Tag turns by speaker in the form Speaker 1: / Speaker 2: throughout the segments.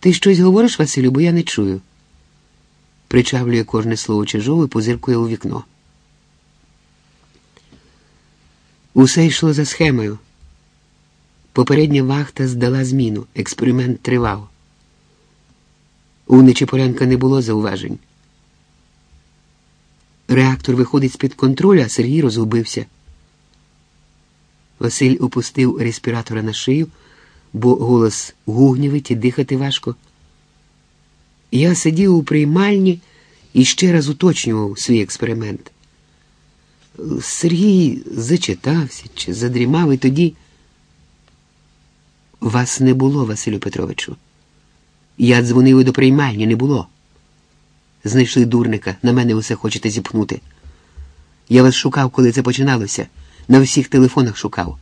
Speaker 1: Ти щось говориш, Василю, бо я не чую. Причавлює кожне слово чужого і позиркує у вікно. Усе йшло за схемою. Попередня вахта здала зміну, експеримент тривав. У Нечипоренка не було зауважень. Реактор виходить з-під контролю, а Сергій розгубився. Василь опустив респіратора на шию, бо голос гугнівить і дихати важко. Я сидів у приймальні і ще раз уточнював свій експеримент. Сергій зачитався чи задрімав і тоді. Вас не було, Василю Петровичу. Я дзвонив і до приймальні, не було. Знайшли дурника, на мене усе хочете зіпхнути. Я вас шукав, коли це починалося, на всіх телефонах шукав.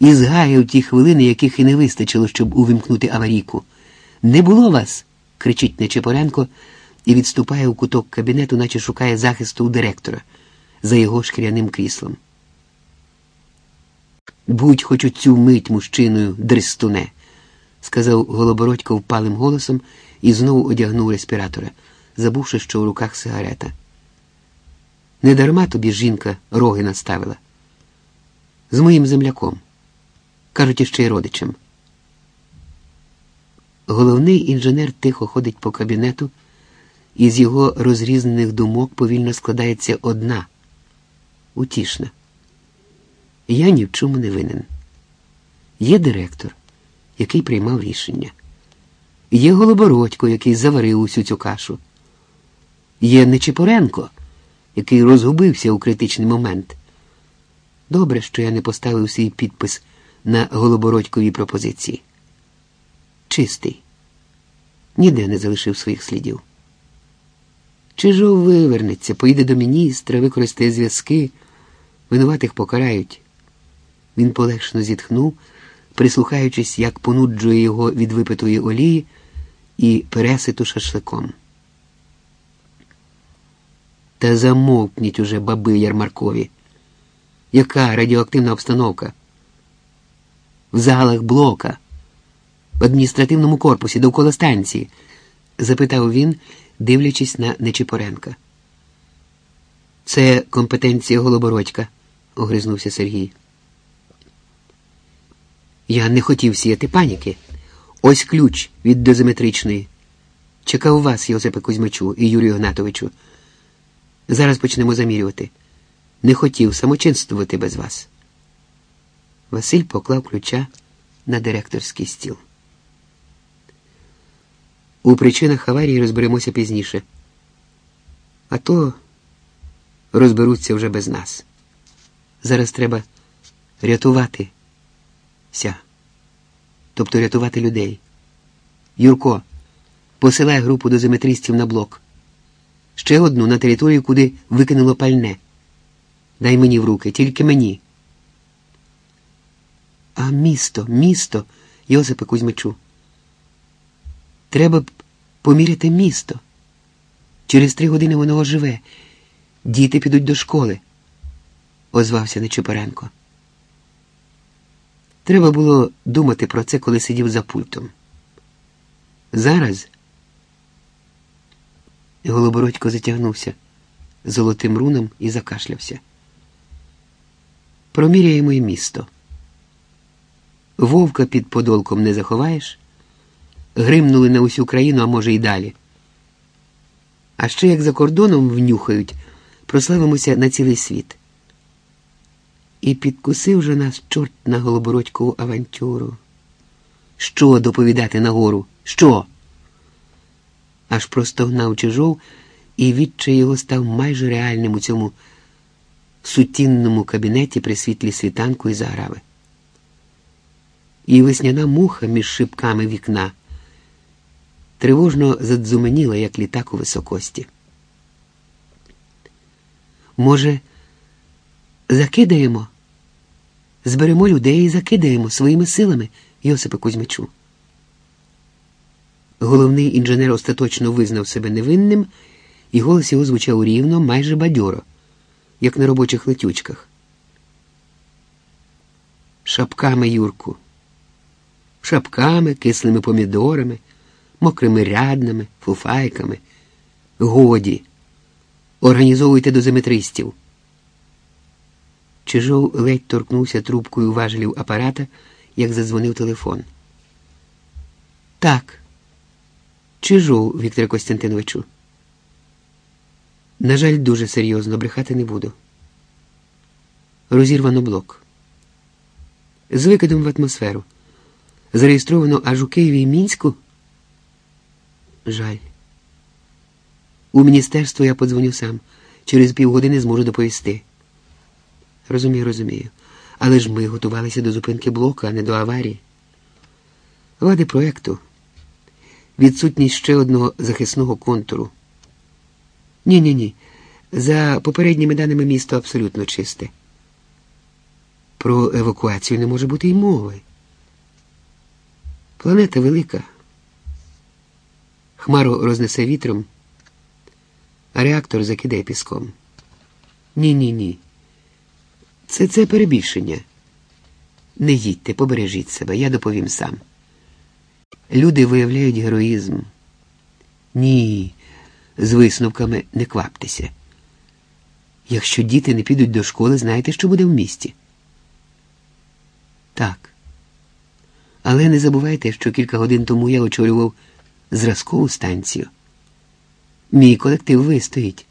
Speaker 1: І згаяв ті хвилини, яких і не вистачило, щоб увімкнути аварійку. Не було вас, кричить Нечепоренко і відступає у куток кабінету, наче шукає захисту у директора за його шкіряним кріслом. Будь хоч у цю мить мужчиною, дристуне, сказав Голобородько впалим голосом і знову одягнув респіратора, забувши, що в руках сигарета. Недарма тобі жінка роги наставила. З моїм земляком. Кажуть, іще й родичем. Головний інженер тихо ходить по кабінету, і з його розрізнених думок повільно складається одна утішна. Я ні в чому не винен. Є директор, який приймав рішення. Є Голобородько, який заварив усю цю кашу. Є Нечипоренко, який розгубився у критичний момент. Добре, що я не поставив свій підпис на Голобородьковій пропозиції. Чистий, ніде не залишив своїх слідів. Чижов вивернеться, поїде до міністра, використає зв'язки, винуватих покарають. Він полегшно зітхнув, прислухаючись, як понуджує його від випитої олії і переситу шашликом. Та замовкніть уже баби Ярмаркові. Яка радіоактивна обстановка? В залах блока, в адміністративному корпусі довкола станції? запитав він, дивлячись на Нечипоренка. Це компетенція Голобородька, огризнувся Сергій. Я не хотів сіяти паніки. Ось ключ від дозиметричної. Чекав вас, Йосипе Кузьмичу і Юрію Гнатовичу. Зараз почнемо замірювати. Не хотів самочинствувати без вас. Василь поклав ключа на директорський стіл. У причинах аварії розберемося пізніше. А то розберуться вже без нас. Зараз треба рятувати ся, тобто рятувати людей. Юрко, посилай групу дозиметристів на блок. Ще одну на територію, куди викинуло пальне. Дай мені в руки, тільки мені. А місто, місто, Йосипе Кузьмичу. Треба б поміряти місто. Через три години воно живе. Діти підуть до школи, озвався Нечипаренко. Треба було думати про це, коли сидів за пультом. Зараз Голобородько затягнувся золотим руном і закашлявся. Проміряємо й місто. Вовка під подолком не заховаєш, гримнули на усю країну, а може, й далі. А ще як за кордоном внюхають, прославимося на цілий світ. І підкусив же нас чорт на голобородькову авантюру. Що доповідати нагору? Що? Аж простогнав чижов, і відчай його став майже реальним у цьому сутінному кабінеті при світлі світанку і заграви. І весняна муха між шибками вікна тривожно задзуменіла, як літак у високості. Може, закидаємо? Зберемо людей і закидаємо своїми силами, Йосипе Кузьмичу. Головний інженер остаточно визнав себе невинним, і голос його звучав рівно, майже бадьоро, як на робочих летючках. Шапками, Юрку, шапками, кислими помідорами, мокрими ряднами, фуфайками. Годі. Організовуйте до земетристів. Чижов ледь торкнувся трубкою важелів апарата, як задзвонив телефон. Так. Чижов, Вікторе Костянтиновичу. На жаль, дуже серйозно брехати не буду. Розірвано блок. З викидом в атмосферу. Зареєстровано аж у Києві і Мінську. Жаль. У міністерство я подзвоню сам. Через півгодини зможу доповісти. Розумію, розумію. Але ж ми готувалися до зупинки блоку, а не до аварії. Вади проєкту. Відсутність ще одного захисного контуру. Ні, ні, ні. За попередніми даними місто абсолютно чисте. Про евакуацію не може бути й мови. Планета велика. Хмару рознесе вітром, а реактор закидає піском. Ні, ні, ні. Це це перебільшення. Не їдьте, побережіть себе, я доповім сам. Люди виявляють героїзм. Ні, з висновками не кваптеся. Якщо діти не підуть до школи, знаєте, що буде в місті? Так. Але не забувайте, що кілька годин тому я очолював зразкову станцію. Мій колектив вистоїть.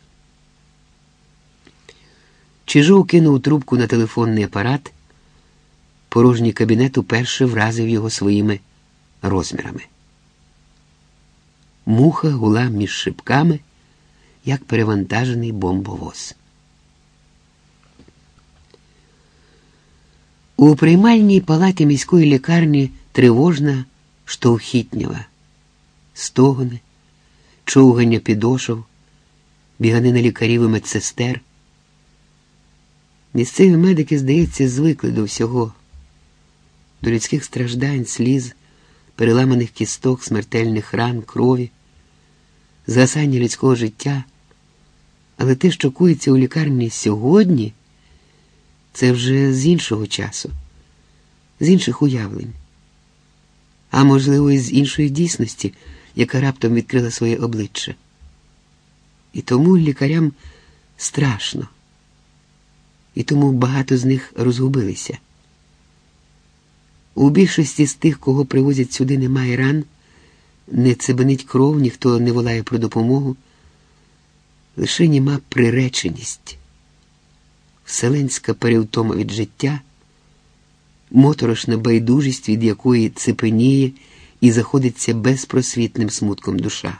Speaker 1: Чижов кинув трубку на телефонний апарат. Порожній кабінет уперше вразив його своїми розмірами. Муха гула між шибками, як перевантажений бомбовоз. У приймальній палаті міської лікарні тривожна штовхітнєва, стогони, човгання підошов, біганина лікарів і медсестер. Місцеві медики, здається, звикли до всього, до людських страждань, сліз, переламаних кісток, смертельних ран, крові, згасання людського життя. Але те, що кується у лікарні сьогодні, це вже з іншого часу, з інших уявлень, а можливо, і з іншої дійсності, яка раптом відкрила своє обличчя. І тому лікарям страшно, і тому багато з них розгубилися. У більшості з тих, кого привозять сюди, немає ран, не цебенить кров, ніхто не волає про допомогу, лише німа приреченість вселенська перевтома від життя, моторошна байдужість, від якої цепеніє і заходиться безпросвітним смутком душа.